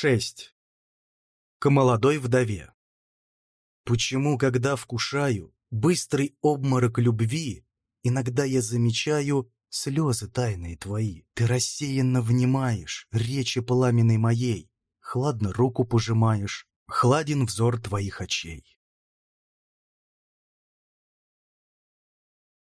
6. К молодой вдове. Почему, когда вкушаю быстрый обморок любви, иногда я замечаю слезы тайные твои? Ты рассеянно внимаешь речи пламенной моей, хладно руку пожимаешь, хладен взор твоих очей.